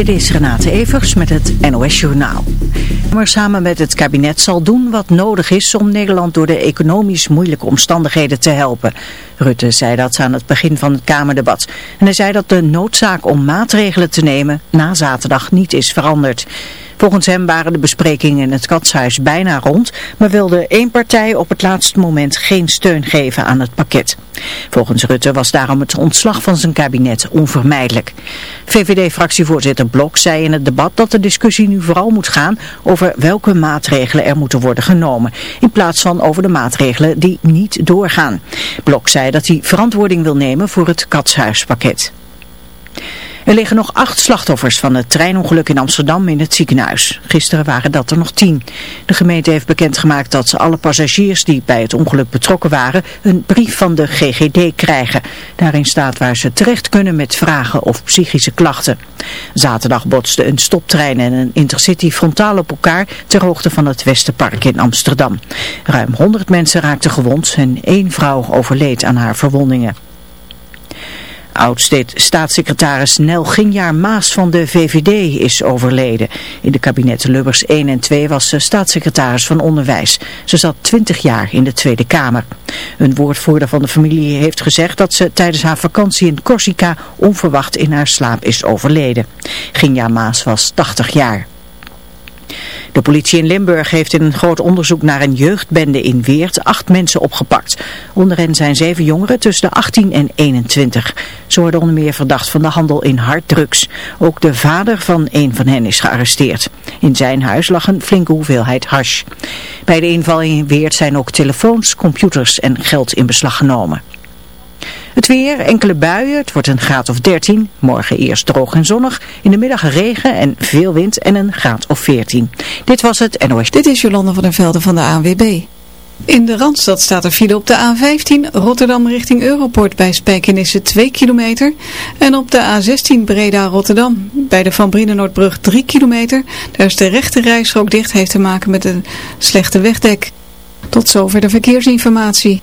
Dit is Renate Evers met het NOS Journaal. Maar samen met het kabinet zal doen wat nodig is om Nederland door de economisch moeilijke omstandigheden te helpen. Rutte zei dat aan het begin van het Kamerdebat. En hij zei dat de noodzaak om maatregelen te nemen na zaterdag niet is veranderd. Volgens hem waren de besprekingen in het katshuis bijna rond, maar wilde één partij op het laatste moment geen steun geven aan het pakket. Volgens Rutte was daarom het ontslag van zijn kabinet onvermijdelijk. VVD-fractievoorzitter Blok zei in het debat dat de discussie nu vooral moet gaan over welke maatregelen er moeten worden genomen, in plaats van over de maatregelen die niet doorgaan. Blok zei dat hij verantwoording wil nemen voor het katshuispakket. Er liggen nog acht slachtoffers van het treinongeluk in Amsterdam in het ziekenhuis. Gisteren waren dat er nog tien. De gemeente heeft bekendgemaakt dat ze alle passagiers die bij het ongeluk betrokken waren een brief van de GGD krijgen. Daarin staat waar ze terecht kunnen met vragen of psychische klachten. Zaterdag botsten een stoptrein en een intercity frontaal op elkaar ter hoogte van het Westerpark in Amsterdam. Ruim 100 mensen raakten gewond en één vrouw overleed aan haar verwondingen. Oud-staatssecretaris Nel Ginjaar Maas van de VVD is overleden. In de kabinetten Lubbers 1 en 2 was ze staatssecretaris van Onderwijs. Ze zat 20 jaar in de Tweede Kamer. Een woordvoerder van de familie heeft gezegd dat ze tijdens haar vakantie in Corsica onverwacht in haar slaap is overleden. Ginjaar Maas was 80 jaar. De politie in Limburg heeft in een groot onderzoek naar een jeugdbende in Weert acht mensen opgepakt. Onder hen zijn zeven jongeren tussen de 18 en 21. Ze worden onder meer verdacht van de handel in harddrugs. Ook de vader van een van hen is gearresteerd. In zijn huis lag een flinke hoeveelheid hash. Bij de inval in Weert zijn ook telefoons, computers en geld in beslag genomen. Het weer, enkele buien, het wordt een graad of 13. Morgen eerst droog en zonnig. In de middag regen en veel wind en een graad of 14. Dit was het NOS. Dit is Jolanda van der Velden van de ANWB. In de Randstad staat er file op de A15 Rotterdam richting Europort bij Spijkenisse 2 kilometer. En op de A16 Breda Rotterdam bij de Van Brienenoordbrug 3 kilometer. Daar is de rechte rijstrook dicht, heeft te maken met een slechte wegdek. Tot zover de verkeersinformatie.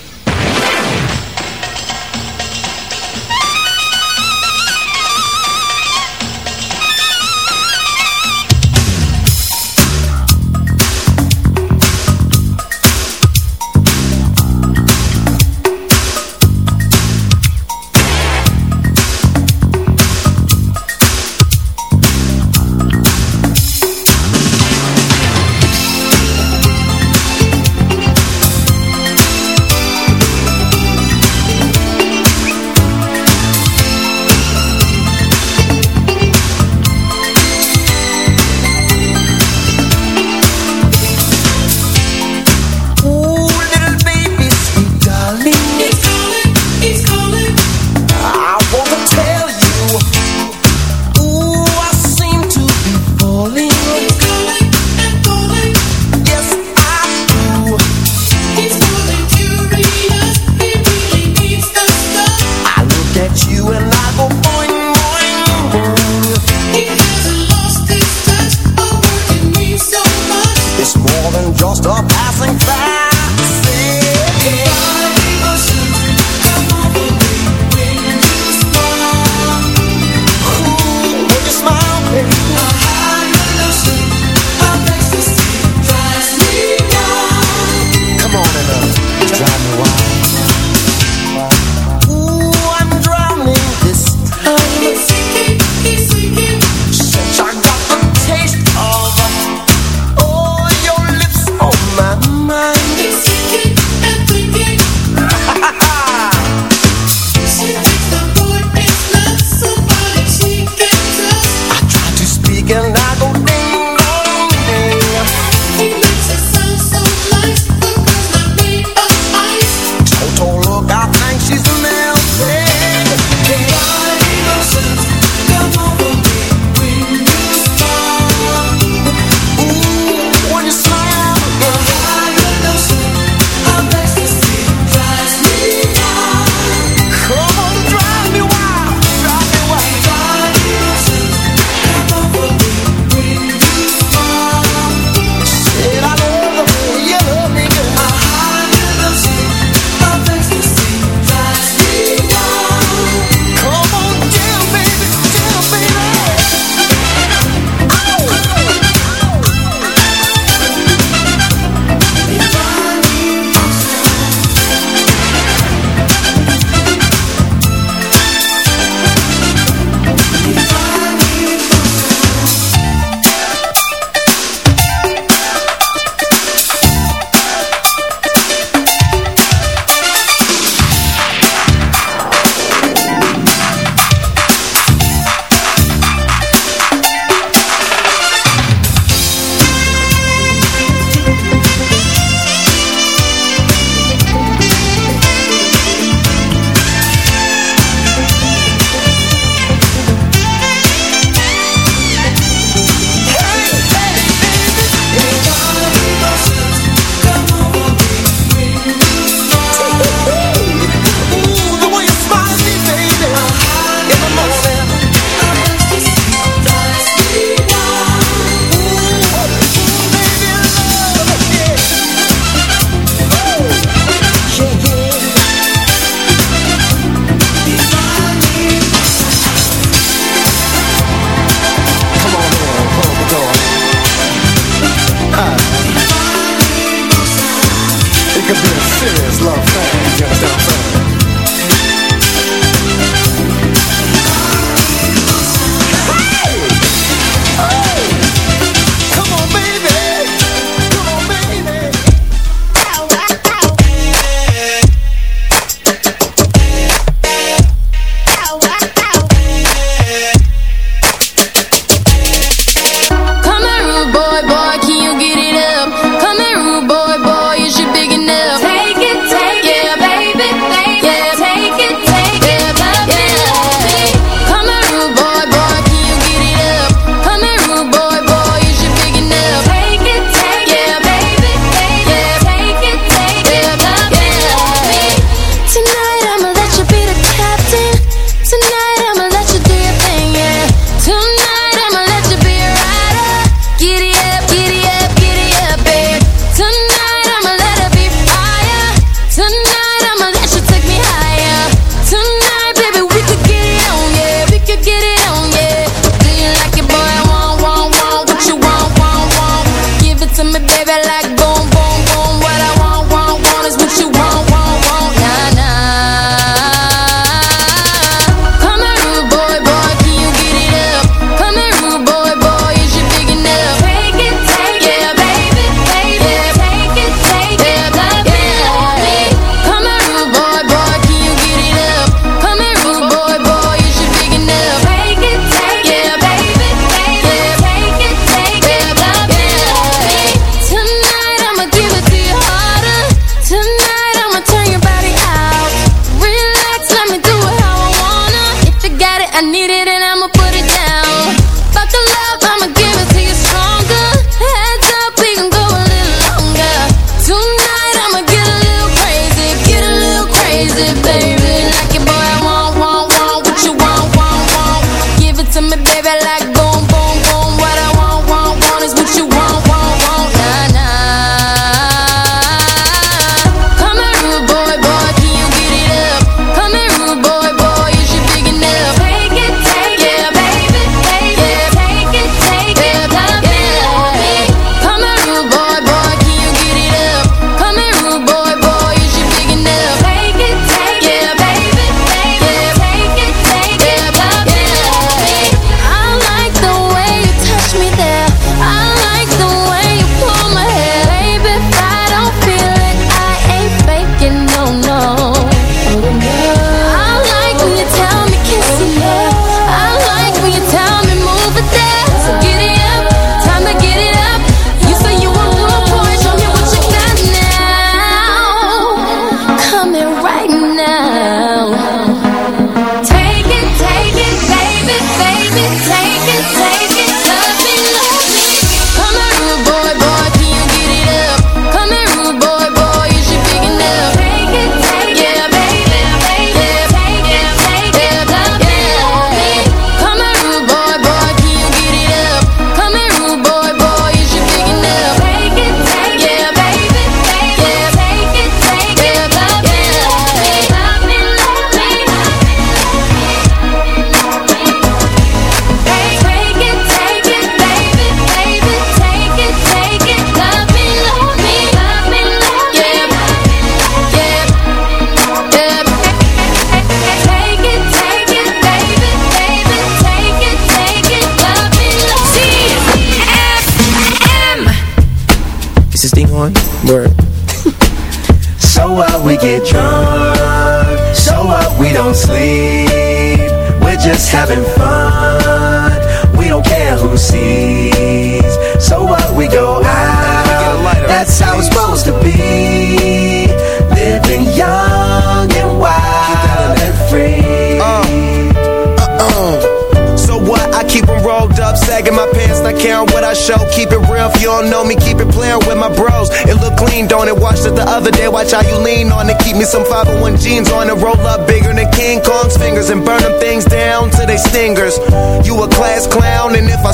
Me some 501 jeans on it, roll up bigger than King Kong's fingers and burn them things down to they stingers. You a class clown, and if I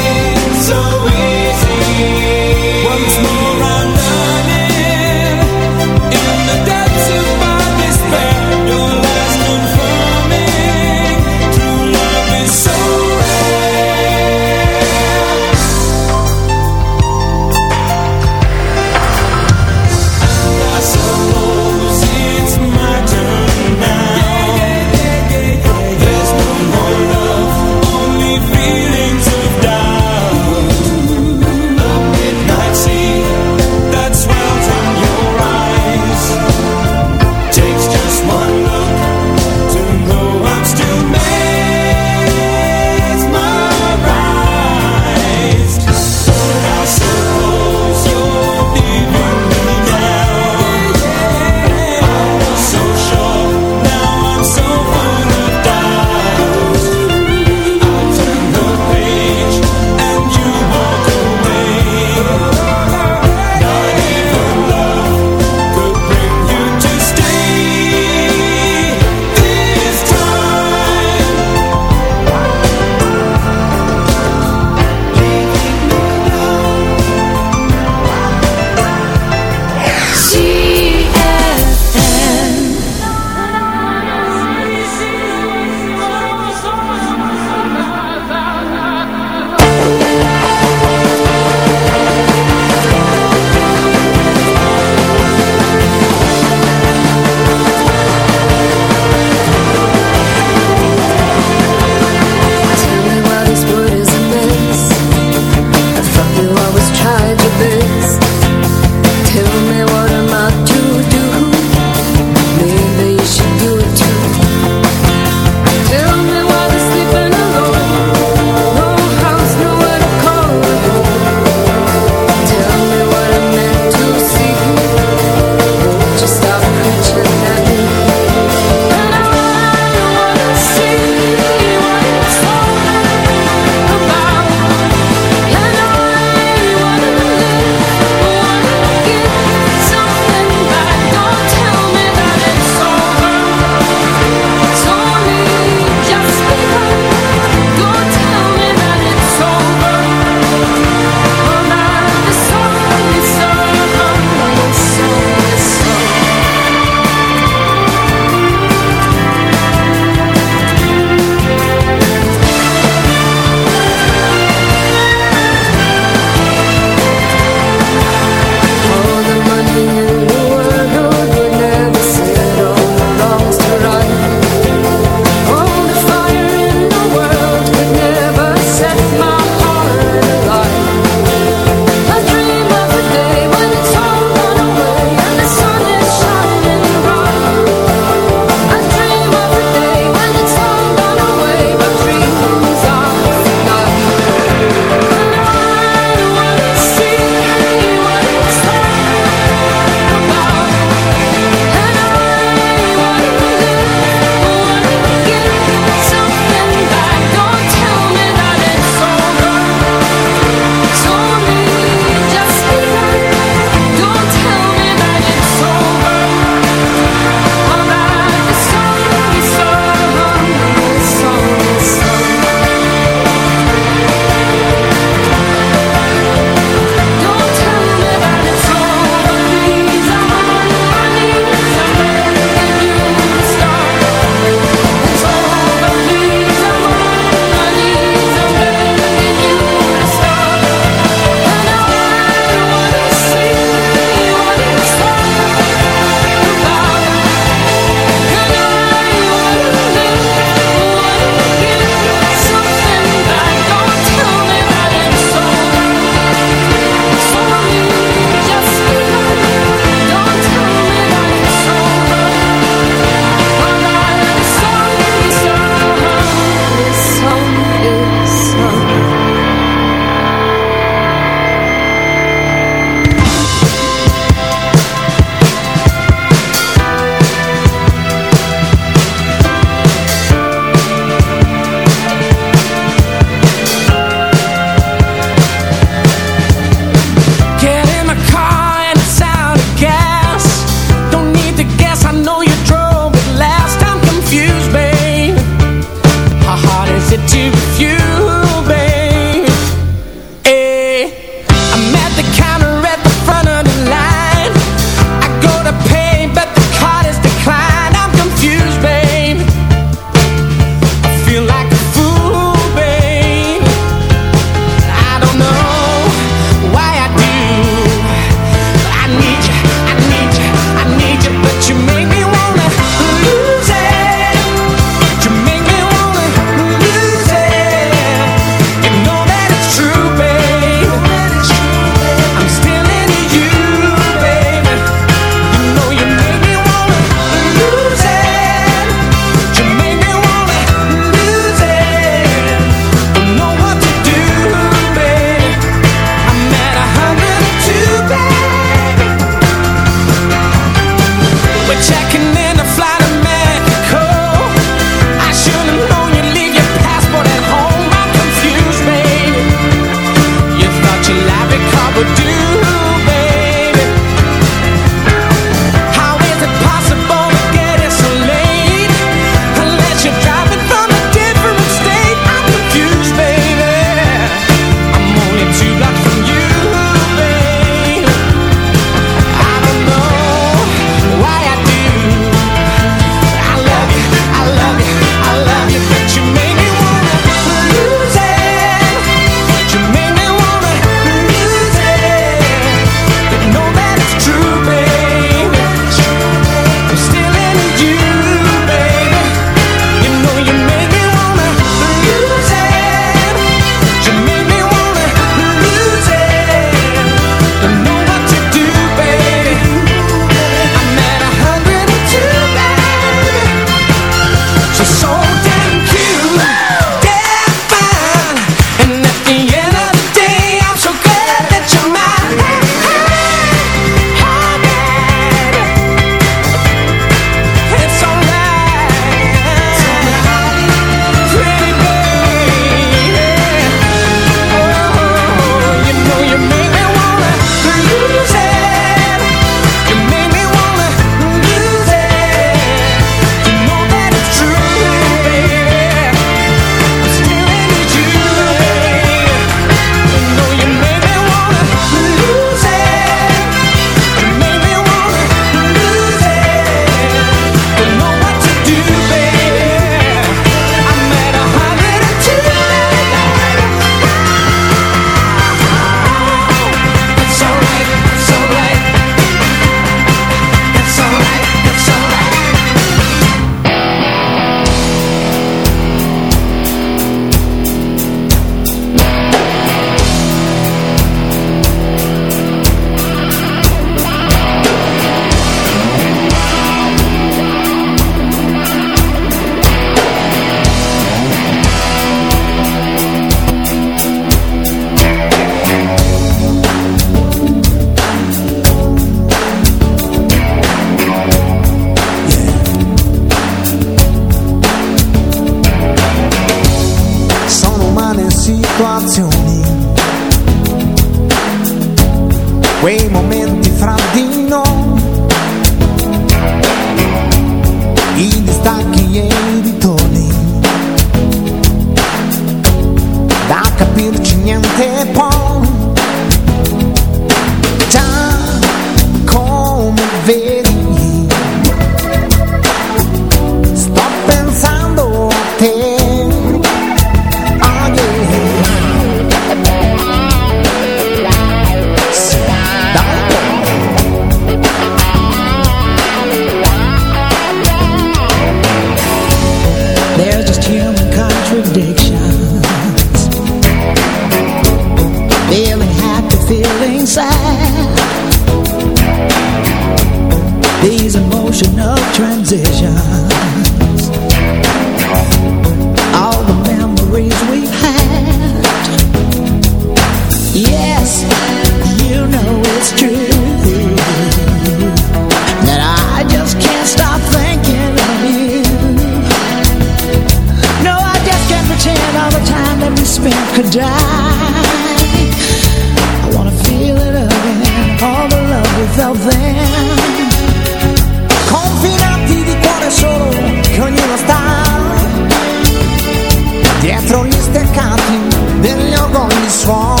Swan.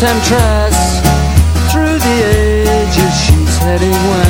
temptress. Through the ages she's heading west